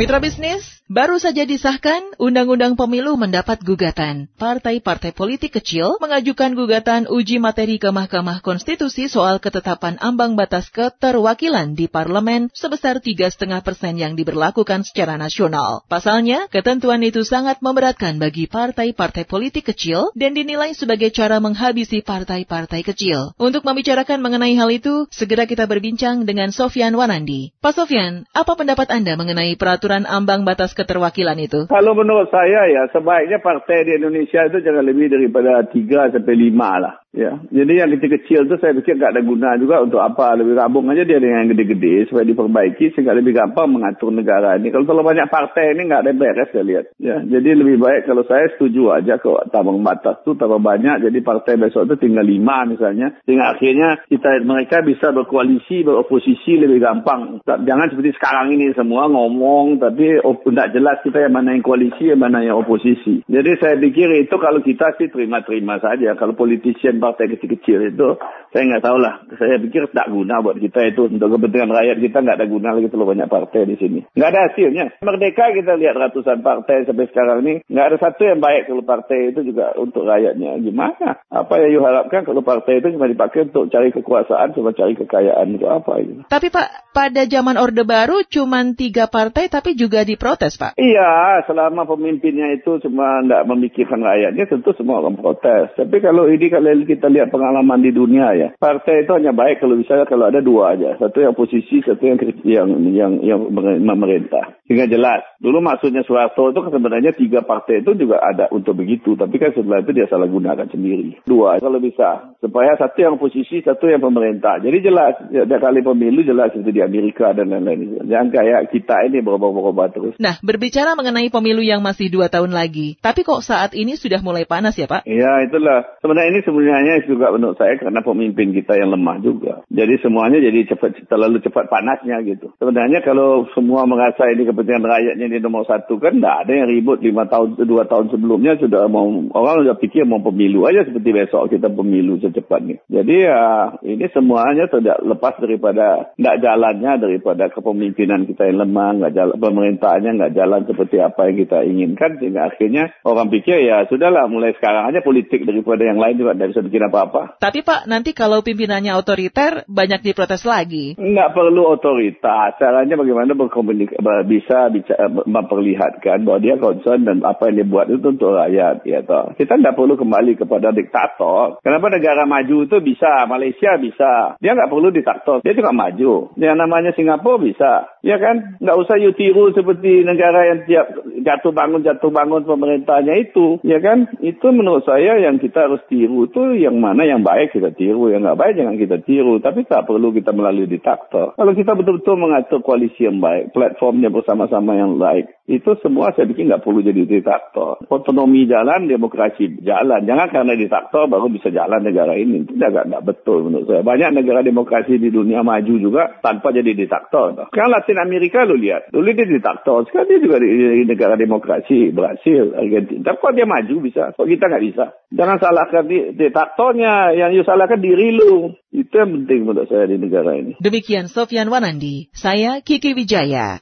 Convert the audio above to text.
Mitra bisnis, baru saja disahkan Undang-Undang Pemilu mendapat gugatan. Partai-partai politik kecil mengajukan gugatan uji materi ke Mahkamah Konstitusi soal ketetapan ambang batas keterwakilan di parlemen sebesar 3,5 persen yang diberlakukan secara nasional. Pasalnya, ketentuan itu sangat memberatkan bagi partai-partai politik kecil dan dinilai sebagai cara menghabisi partai-partai kecil. Untuk membicarakan mengenai hal itu, segera kita berbincang dengan Sofian Wanandi. Pak Sofian, apa pendapat Anda mengenai peraturan peraturan ambang batas keterwakilan itu? Kalau menurut saya ya, sebaiknya partai di Indonesia itu jangan lebih daripada 3 sampai 5 lah. Ya, jadi yang kecil-kecil tu saya fikir tak ada guna juga untuk apa lebih rabung aja dia dengan yang gede-gede supaya diperbaiki sehingga lebih gampang mengatur negara ini. Kalau terlalu banyak partai ini nggak ada beres saya lihat. Ya, jadi lebih baik kalau saya setuju aja kalau tambang batas tu tambah banyak jadi partai besok tu tinggal lima misalnya sehingga akhirnya kita mereka bisa berkoalisi beroposisi lebih gampang. Jangan seperti sekarang ini semua ngomong tapi tidak jelas kita yang mana yang koalisi yang mana yang oposisi. Jadi saya pikir itu kalau kita sih terima-terima saja kalau politician partai kecil-kecil itu, saya nggak tahu lah. Saya pikir tak guna buat kita itu. Untuk kepentingan rakyat kita nggak ada guna lagi terlalu banyak partai di sini. Nggak ada hasilnya. Merdeka kita lihat ratusan partai sampai sekarang ini. Nggak ada satu yang baik kalau partai itu juga untuk rakyatnya. Gimana? Apa yang you harapkan kalau partai itu cuma dipakai untuk cari kekuasaan, cuma cari kekayaan itu apa itu? Tapi Pak, pada zaman Orde Baru cuma tiga partai tapi juga diprotes Pak. Iya, selama pemimpinnya itu cuma tidak memikirkan rakyatnya tentu semua orang protes. Tapi kalau ini kalau kita lihat pengalaman di dunia ya. Partai itu hanya baik kalau misalnya kalau ada dua aja. Satu yang posisi, satu yang yang yang, yang memerintah. Sehingga jelas. Dulu maksudnya Soeharto itu kan sebenarnya tiga partai itu juga ada untuk begitu. Tapi kan setelah itu dia salah gunakan sendiri. Dua kalau bisa. Supaya satu yang posisi, satu yang pemerintah. Jadi jelas. Ada kali pemilu jelas itu di Amerika dan lain-lain. Jangan kayak kita ini berubah-ubah terus. Nah, berbicara mengenai pemilu yang masih dua tahun lagi. Tapi kok saat ini sudah mulai panas ya Pak? Iya itulah. Sebenarnya ini sebenarnya juga menurut saya karena pemimpin kita yang lemah juga. Jadi semuanya jadi cepat terlalu cepat panasnya gitu. Sebenarnya kalau semua merasa ini kepentingan rakyatnya di nomor satu kan tidak ada yang ribut lima tahun dua tahun sebelumnya sudah mau orang sudah pikir mau pemilu aja seperti besok kita pemilu secepatnya. Jadi ya ini semuanya tidak lepas daripada tidak jalannya daripada kepemimpinan kita yang lemah, nggak jalan pemerintahnya nggak jalan seperti apa yang kita inginkan sehingga akhirnya orang pikir ya sudahlah mulai sekarang aja politik daripada yang lain juga dari bikin apa-apa. Tapi Pak, nanti kalau pimpinannya otoriter, banyak diprotes lagi. Nggak perlu otoritas. Caranya bagaimana berkomunikasi, bisa bicara, memperlihatkan bahwa dia concern dan apa yang dia buat itu untuk rakyat. Ya, toh. Kita nggak perlu kembali kepada diktator. Kenapa negara maju itu bisa, Malaysia bisa. Dia nggak perlu diktator, dia juga maju. Yang namanya Singapura bisa. Ya kan? Nggak usah you tiru seperti negara yang tiap jatuh bangun, jatuh bangun pemerintahnya itu. Ya kan? Itu menurut saya yang kita harus tiru itu yang mana yang baik kita tiru, yang nggak baik jangan kita tiru. Tapi tak perlu kita melalui diktator. Kalau kita betul-betul mengatur koalisi yang baik, platformnya bersama-sama yang baik, itu semua saya pikir nggak perlu jadi diktator. Otonomi jalan, demokrasi jalan. Jangan karena diktator baru bisa jalan negara ini. Itu nggak nggak betul menurut saya. Banyak negara demokrasi di dunia maju juga tanpa jadi diktator. Sekarang Latin Amerika lu lihat, dulu dia diktator, sekarang dia juga di, negara demokrasi, Brasil, Argentina. Tapi kok dia maju bisa, kok kita nggak bisa? Jangan salahkan diktator aktornya, yang you salahkan diri lu. Itu yang penting menurut saya di negara ini. Demikian Sofian Wanandi, saya Kiki Wijaya.